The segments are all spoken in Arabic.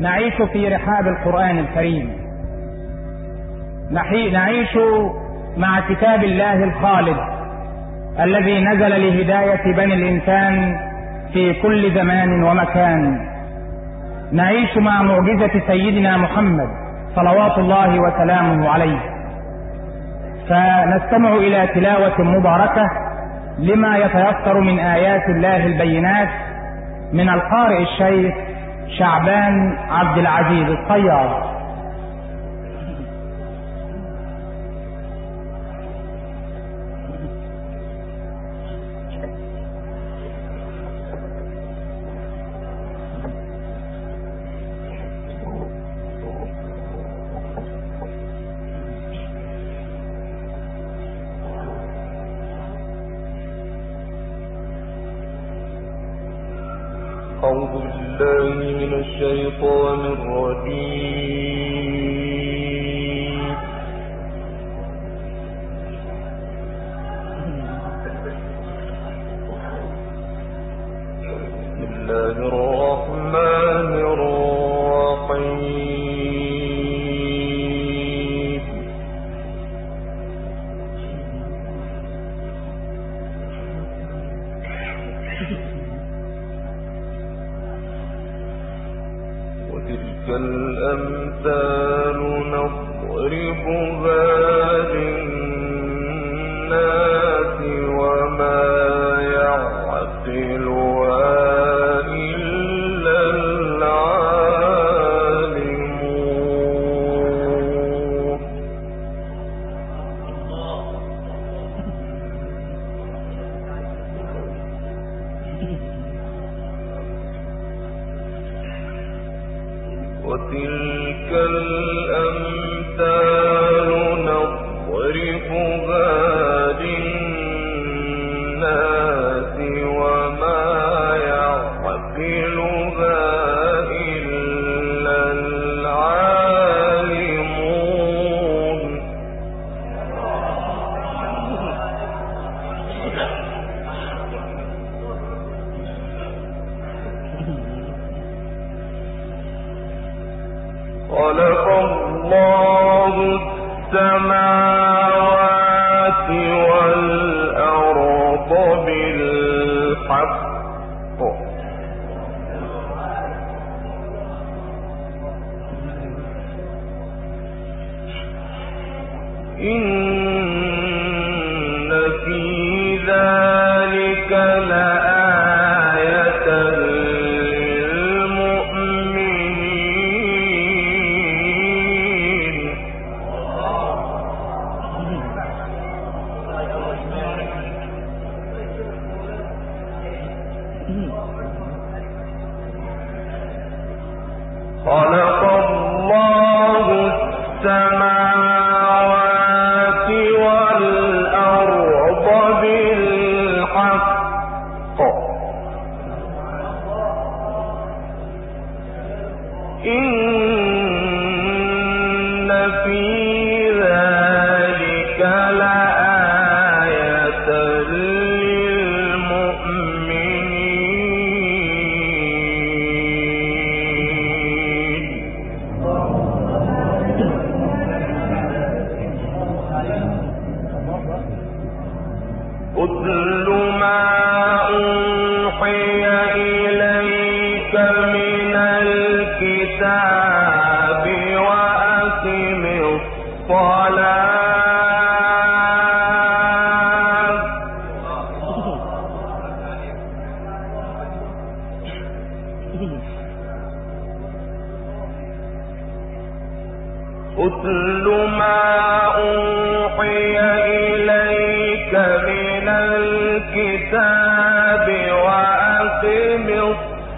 نعيش في رحاب القرآن الكريم. نعيش مع كتاب الله الخالد الذي نزل لهداية بني الإنسان في كل زمان ومكان. نعيش مع معجزة سيدنا محمد صلوات الله وسلامه عليه. فنستمع إلى تلاوة مباركة لما يتيسر من آيات الله البينات من القارئ الشيخ شعبان عبد العزيز الطيار. الشيطان الرجيم.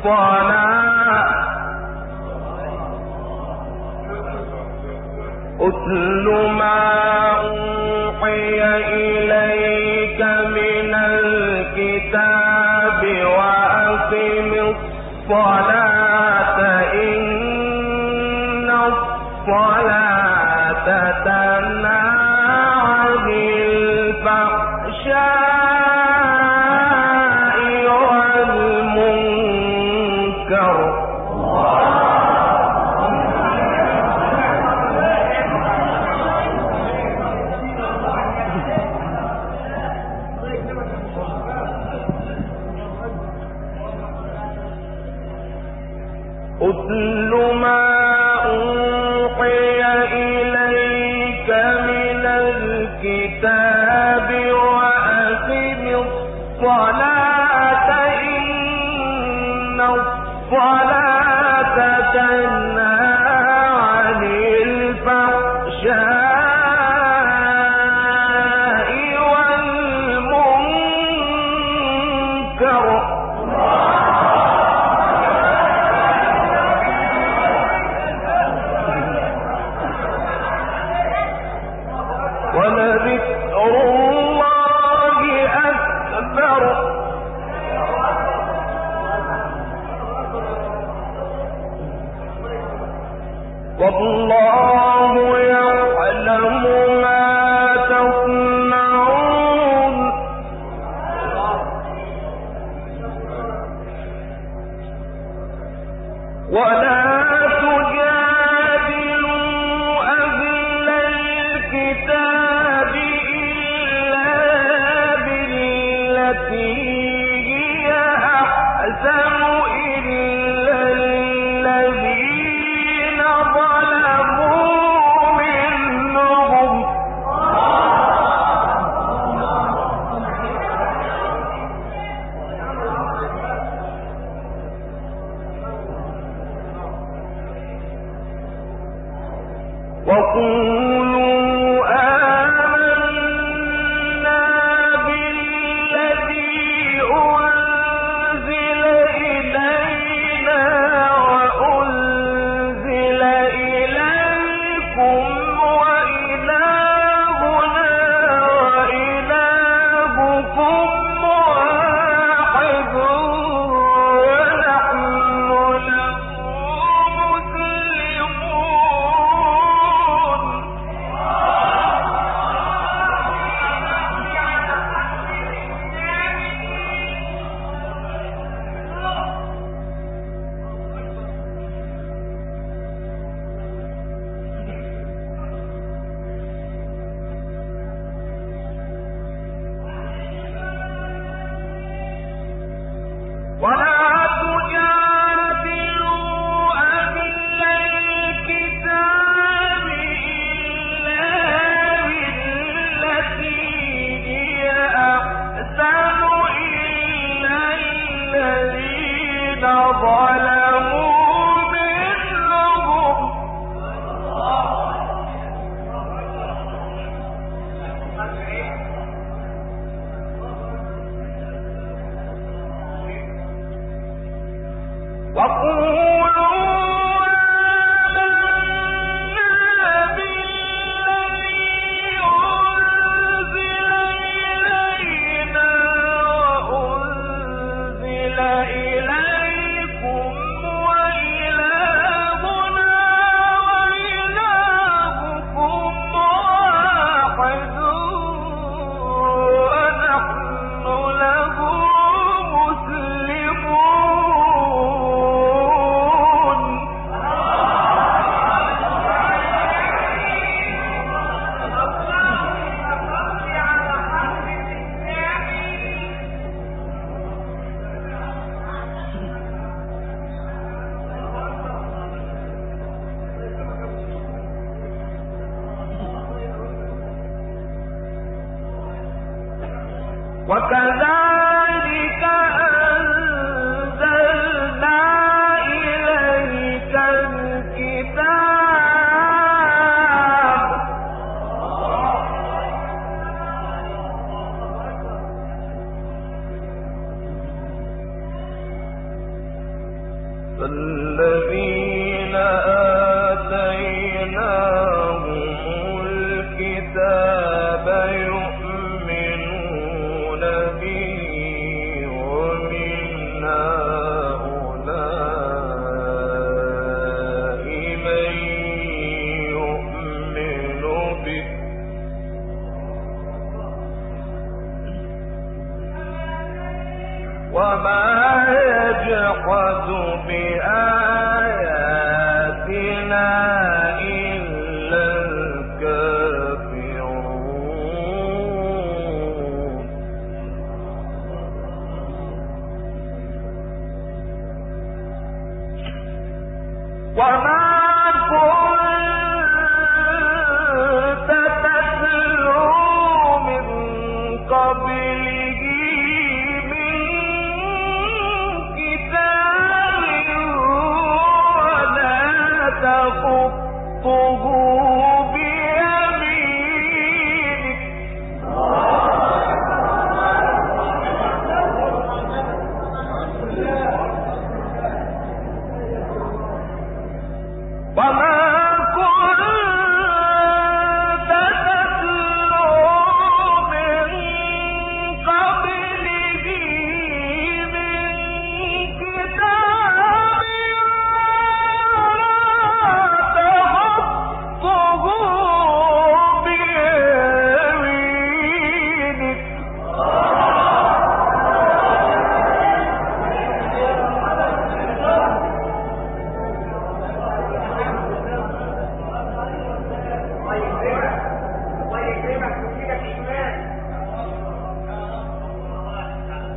الصلاة أتل ما أوحي إليك من الكتاب وأقم الصلاة. وقولوا وكذلك وما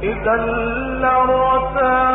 إذا لارتاب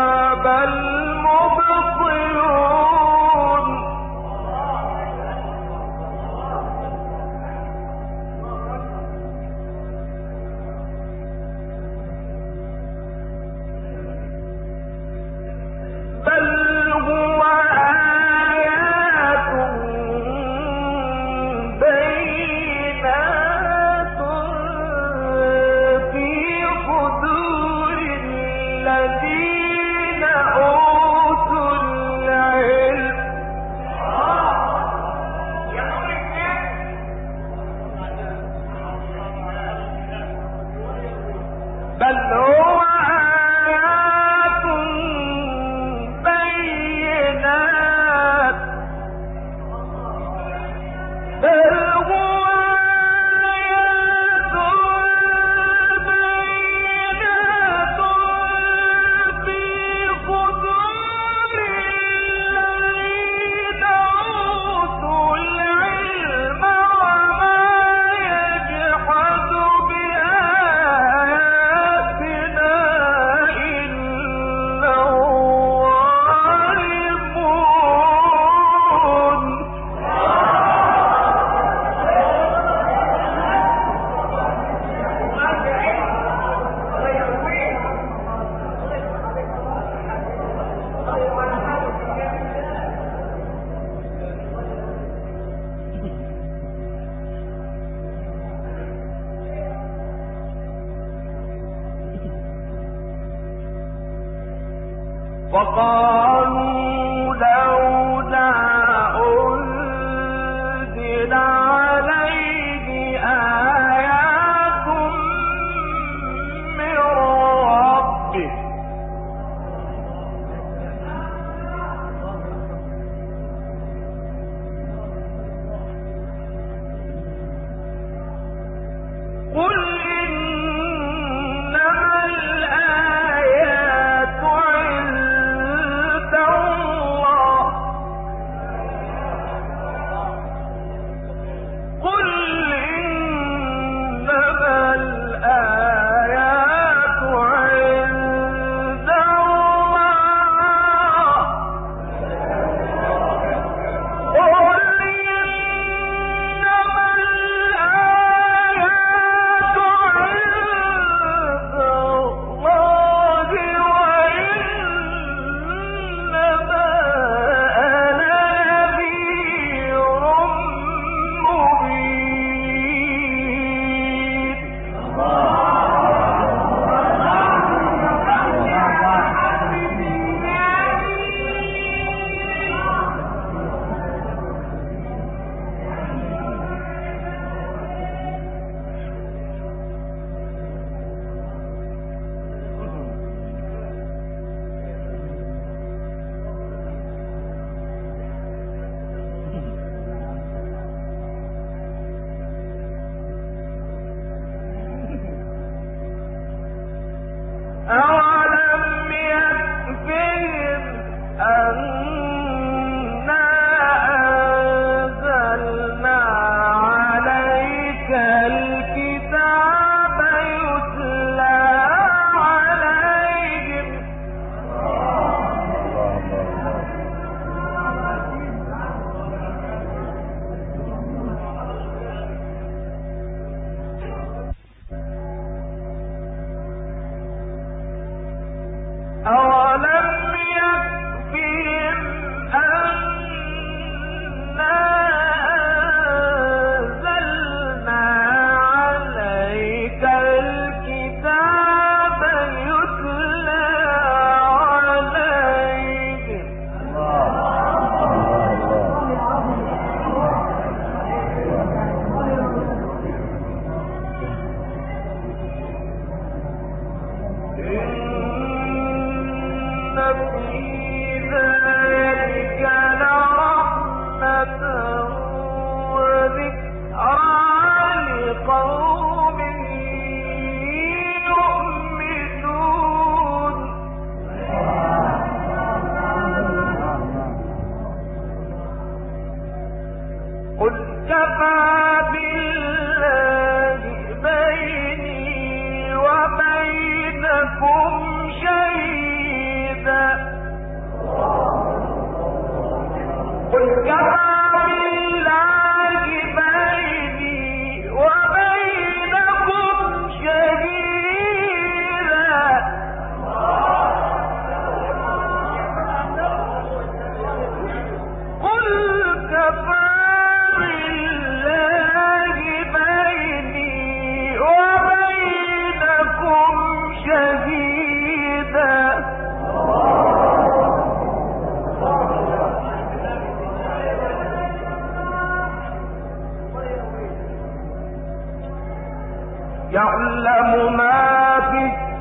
يعلم ما في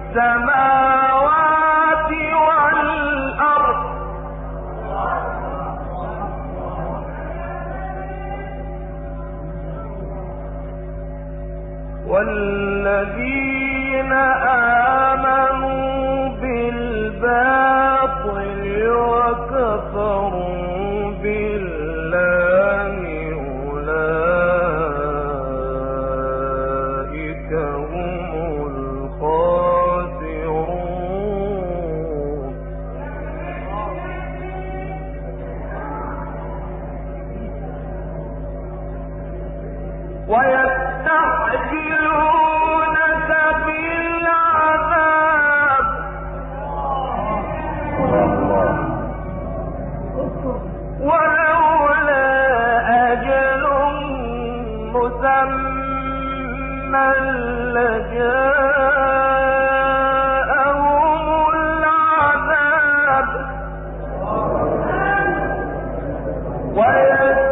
السماوات والأرض. ويستعجلونك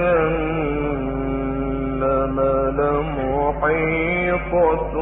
جهنم لمحيطة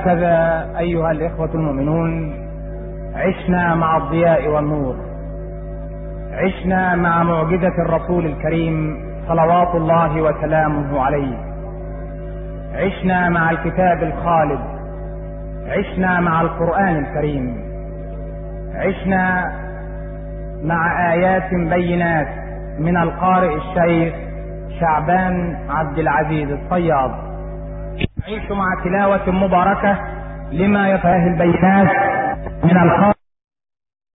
وهكذا أيها الإخوة المؤمنون عشنا مع الضياء والنور. عشنا مع معجزة الرسول الكريم صلوات الله وسلامه عليه. عشنا مع الكتاب الخالد. عشنا مع القرآن الكريم. عشنا مع آيات بينات من القارئ الشيخ شعبان عبد العزيز الصياد. نعيش مع تلاوة مباركة لما يفاه البينات من القارئ